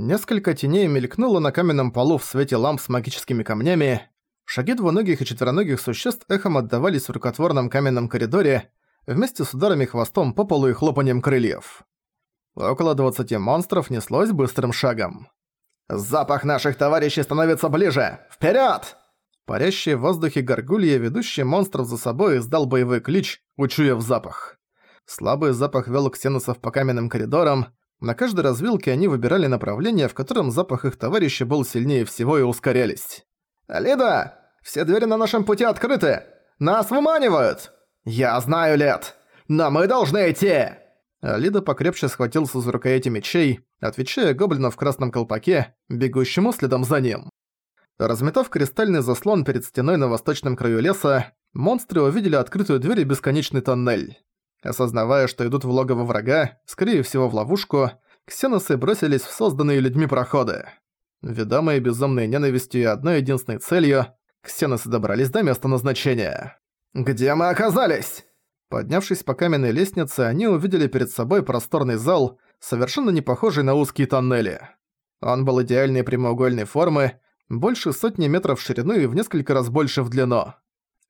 Несколько теней мелькнуло на каменном полу в свете ламп с магическими камнями. Шаги двуногих и четвероногих существ эхом отдавались в рукотворном каменном коридоре, вместе с ударами хвостом по полу и хлопанием крыльев. Около 20 монстров неслось быстрым шагом. «Запах наших товарищей становится ближе! Вперед! Парящие в воздухе горгулья, ведущие монстров за собой, издал боевой клич, учуяв запах. Слабый запах вел ксеносов по каменным коридорам. На каждой развилке они выбирали направление, в котором запах их товарища был сильнее всего и ускорялись. «Лида! Все двери на нашем пути открыты! Нас выманивают!» «Я знаю, Лед! Но мы должны идти!» Лида покрепче схватился за рукояти мечей, отвечая гоблину в красном колпаке, бегущему следом за ним. Разметав кристальный заслон перед стеной на восточном краю леса, монстры увидели открытую дверь и бесконечный тоннель. Осознавая, что идут в логово врага, скорее всего в ловушку, ксеносы бросились в созданные людьми проходы. Ведомые безумной ненавистью и одной единственной целью, ксеносы добрались до места назначения. «Где мы оказались?» Поднявшись по каменной лестнице, они увидели перед собой просторный зал, совершенно не похожий на узкие тоннели. Он был идеальной прямоугольной формы, больше сотни метров в ширину и в несколько раз больше в длину.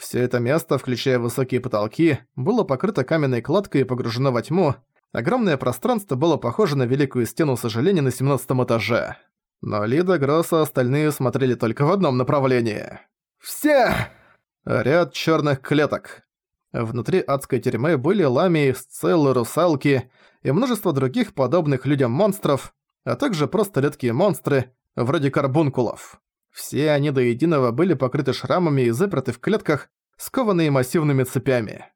Все это место, включая высокие потолки, было покрыто каменной кладкой и погружено во тьму. Огромное пространство было похоже на великую стену сожаления на 17 этаже. Но Лида, Гросс и остальные смотрели только в одном направлении. «Все!» Ряд черных клеток. Внутри адской тюрьмы были ламии, сцеллы, русалки и множество других подобных людям монстров, а также просто редкие монстры, вроде карбункулов. Все они до единого были покрыты шрамами и заперты в клетках, скованные массивными цепями.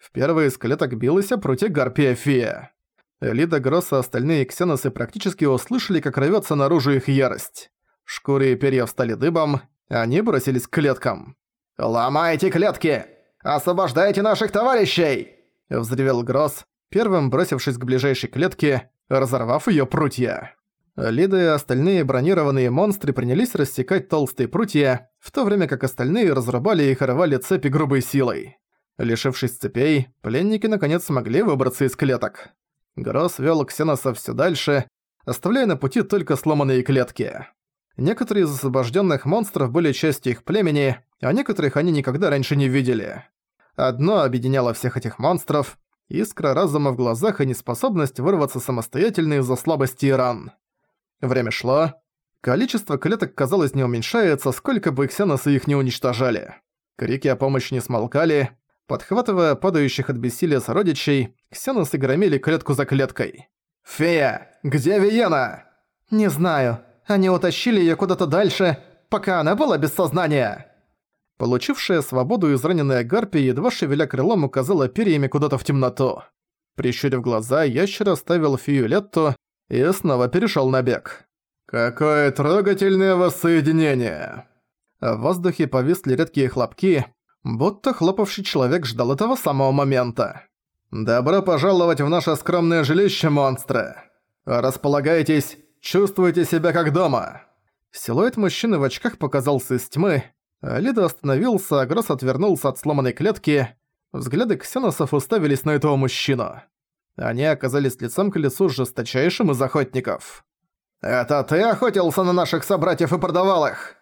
В первой из клеток билась о пруте гарпия фея. Элида Гросса и остальные ксеносы практически услышали, как рвётся наружу их ярость. Шкуры и перья встали дыбом, они бросились к клеткам. «Ломайте клетки! Освобождайте наших товарищей!» Взревел Гросс, первым бросившись к ближайшей клетке, разорвав её прутья. Лида и остальные бронированные монстры принялись рассекать толстые прутья, в то время как остальные разрубали и рвали цепи грубой силой. Лишившись цепей, пленники наконец смогли выбраться из клеток. Гросс вёл ксеносов всё дальше, оставляя на пути только сломанные клетки. Некоторые из освобожденных монстров были частью их племени, а некоторых они никогда раньше не видели. Одно объединяло всех этих монстров – искра разума в глазах и неспособность вырваться самостоятельно из-за слабости и ран. Время шло. Количество клеток, казалось, не уменьшается, сколько бы ксеносы их не уничтожали. Крики о помощи не смолкали. Подхватывая падающих от бессилия сородичей, ксеносы громили клетку за клеткой. «Фея, где Виена?» «Не знаю. Они утащили её куда-то дальше, пока она была без сознания». Получившая свободу израненная гарпия, едва шевеля крылом, указала перьями куда-то в темноту. Прищурив глаза, ящер оставил фию и снова перешёл на бег. «Какое трогательное воссоединение!» В воздухе повисли редкие хлопки, будто хлопавший человек ждал этого самого момента. «Добро пожаловать в наше скромное жилище, монстры! Располагайтесь, чувствуйте себя как дома!» Силуэт мужчины в очках показался из тьмы, Лида остановился, а Гросс отвернулся от сломанной клетки. Взгляды ксеносов уставились на этого мужчину. Они оказались лицом к лицу с жесточайшим из охотников. «Это ты охотился на наших собратьев и продавал их?»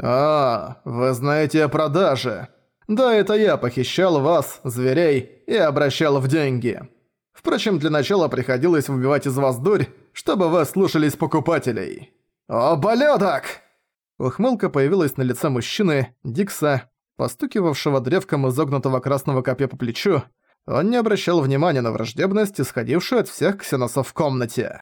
«А, вы знаете о продаже. Да, это я похищал вас, зверей, и обращал в деньги. Впрочем, для начала приходилось выбивать из вас дурь, чтобы вы слушались покупателей». «О, болёдок!» Ухмылка появилась на лице мужчины, Дикса, постукивавшего древком изогнутого красного копья по плечу, он не обращал внимания на враждебность, исходившую от всех ксеносов в комнате.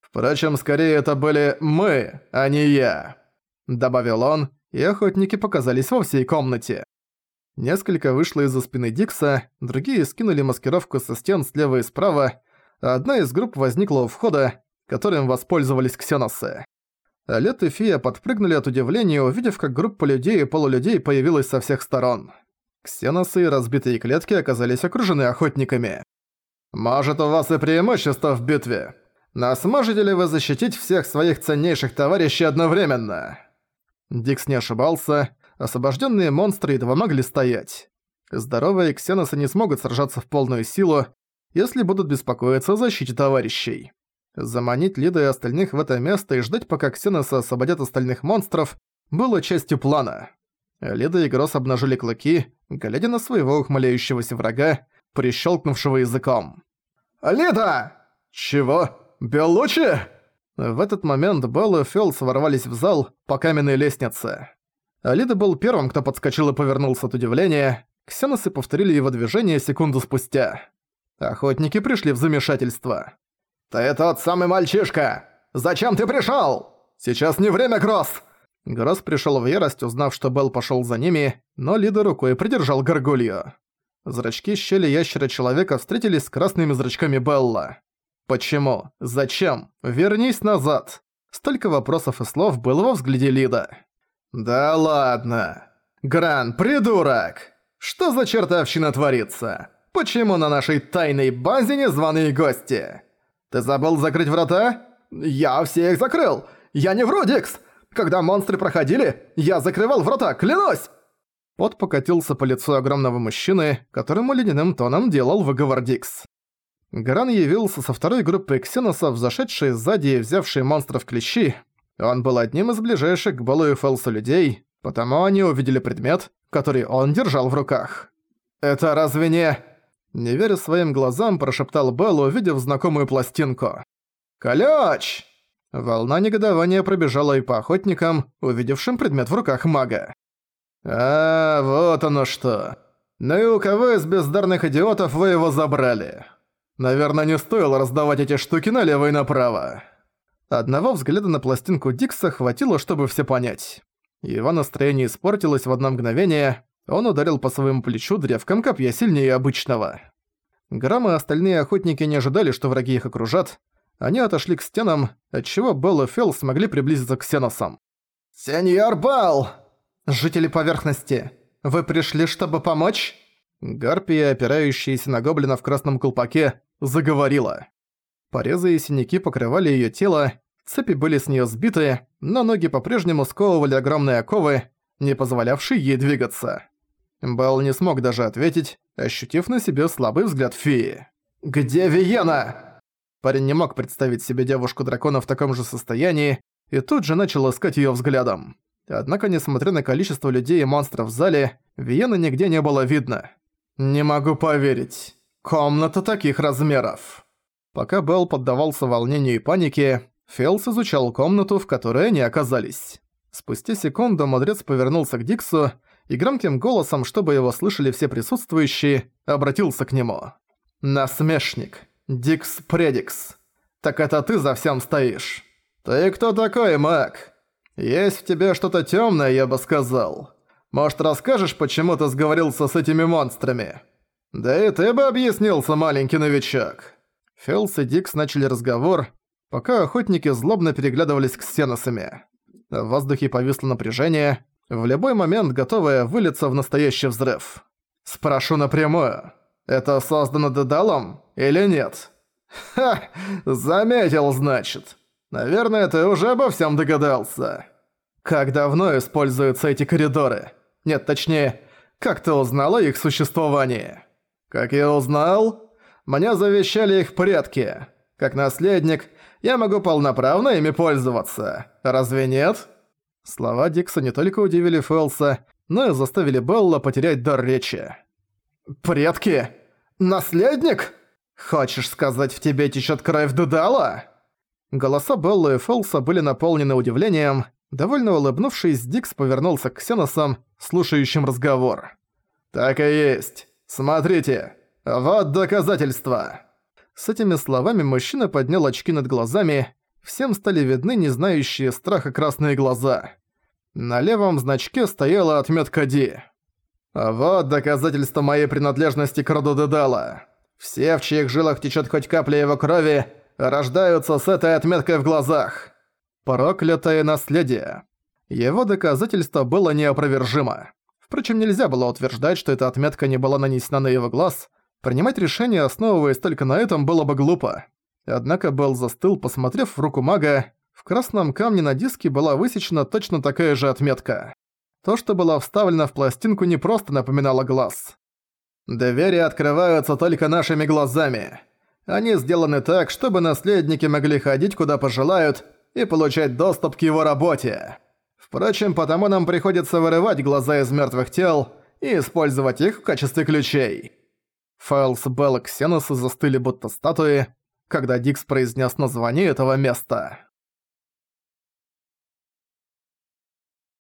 «Впрочем, скорее это были мы, а не я», — добавил он, и охотники показались во всей комнате. Несколько вышло из-за спины Дикса, другие скинули маскировку со стен слева и справа, а одна из групп возникла у входа, которым воспользовались ксеносы. Лет и Фия подпрыгнули от удивления, увидев, как группа людей и полулюдей появилась со всех сторон. Ксеносы и разбитые клетки оказались окружены охотниками. «Может, у вас и преимущество в битве, но сможете ли вы защитить всех своих ценнейших товарищей одновременно?» Дикс не ошибался, освобожденные монстры едва могли стоять. Здоровые ксеносы не смогут сражаться в полную силу, если будут беспокоиться о защите товарищей. Заманить Лида и остальных в это место и ждать, пока Ксеносы освободят остальных монстров, было частью плана. Лида и Гросс обнажили клыки, глядя на своего ухмыляющегося врага, прищелкнувшего языком. «Лида!» «Чего? Беллучи?» В этот момент Белл и Фелс ворвались в зал по каменной лестнице. Алида был первым, кто подскочил и повернулся от удивления. Ксеносы повторили его движение секунду спустя. Охотники пришли в замешательство. «Ты тот самый мальчишка! Зачем ты пришёл? Сейчас не время, Гросс!» Гросс пришёл в ярость, узнав, что Белл пошёл за ними, но Лида рукой придержал горгулью. Зрачки щели ящера-человека встретились с красными зрачками Белла. Почему? Зачем? Вернись назад. Столько вопросов и слов было во взгляде Лида. Да ладно. Гран, придурок! Что за чертовщина творится? Почему на нашей тайной базе незваные гости? Ты забыл закрыть врата? Я все их закрыл. Я не вру, Дикс. Когда монстры проходили, я закрывал врата, клянусь! Пот покатился по лицу огромного мужчины, которому ледяным тоном делал выговор Дикс. Гаран явился со второй группой ксеносов, зашедшей сзади и взявшей монстров клещи. Он был одним из ближайших к Балу и Фелсу людей, потому они увидели предмет, который он держал в руках. «Это разве не...» Не веря своим глазам, прошептал Белл, увидев знакомую пластинку. «Колёч!» Волна негодования пробежала и по охотникам, увидевшим предмет в руках мага. «А, вот оно что. Ну и у кого из бездарных идиотов вы его забрали?» Наверное, не стоило раздавать эти штуки налево и направо. Одного взгляда на пластинку Дикса хватило, чтобы все понять. Его настроение испортилось в одно мгновение, он ударил по своему плечу древком копья сильнее обычного. Грамм и остальные охотники не ожидали, что враги их окружат. Они отошли к стенам, отчего Белл и Фелл смогли приблизиться к Сеносам. «Сеньор Балл!» «Жители поверхности, вы пришли, чтобы помочь?» Гарпия, опирающаяся на гоблина в красном колпаке, заговорила. Порезы и синяки покрывали её тело, цепи были с неё сбиты, но ноги по-прежнему сковывали огромные оковы, не позволявшие ей двигаться. Белл не смог даже ответить, ощутив на себе слабый взгляд феи. «Где Виена?» Парень не мог представить себе девушку-дракона в таком же состоянии, и тут же начал искать её взглядом. Однако, несмотря на количество людей и монстров в зале, Виены нигде не было видно. «Не могу поверить. Комната таких размеров». Пока Белл поддавался волнению и панике, Фелс изучал комнату, в которой они оказались. Спустя секунду мудрец повернулся к Диксу и громким голосом, чтобы его слышали все присутствующие, обратился к нему. «Насмешник. Дикс Предикс. Так это ты за всем стоишь. Ты кто такой, маг? Есть в тебе что-то тёмное, я бы сказал. Может, расскажешь, почему ты сговорился с этими монстрами? Да и ты бы объяснился, маленький новичок». Фелс и Дикс начали разговор, пока охотники злобно переглядывались к стеносами. В воздухе повисло напряжение, в любой момент готовое вылиться в настоящий взрыв. «Спрошу напрямую, это создано Дедалом или нет?» «Ха! Заметил, значит. Наверное, ты уже обо всем догадался. Как давно используются эти коридоры?» Нет, точнее, как ты узнала их существовании? Как я узнал? Мне завещали их предки. Как наследник, я могу полноправно ими пользоваться. Разве нет? Слова Дикса не только удивили Фэлса, но и заставили Белла потерять дар речи. «Предки? Наследник? Хочешь сказать, в тебе течет кровь Дудала?» Голоса Белла и Фэлса были наполнены удивлением, Довольно улыбнувшись, Дикс повернулся к Ксеносам, слушающим разговор. «Так и есть. Смотрите. Вот доказательства». С этими словами мужчина поднял очки над глазами, всем стали видны не знающие страха красные глаза. На левом значке стояла отметка «Ди». «Вот доказательство моей принадлежности к роду Дедала. Все, в чьих жилах течет хоть капля его крови, рождаются с этой отметкой в глазах. Проклятое наследие. Его доказательство было неопровержимо. Впрочем, нельзя было утверждать, что эта отметка не была нанесена на его глаз. Принимать решение, основываясь только на этом, было бы глупо. Однако Белл застыл, посмотрев в руку мага. В красном камне на диске была высечена точно такая же отметка. То, что было вставлено в пластинку, не просто напоминало глаз. «Двери открываются только нашими глазами. Они сделаны так, чтобы наследники могли ходить куда пожелают и получать доступ к его работе. Впрочем, потому нам приходится вырывать глаза из мертвых тел и использовать их в качестве ключей. Файлс, Белл и Ксеносы застыли будто статуи, когда Дикс произнес название этого места.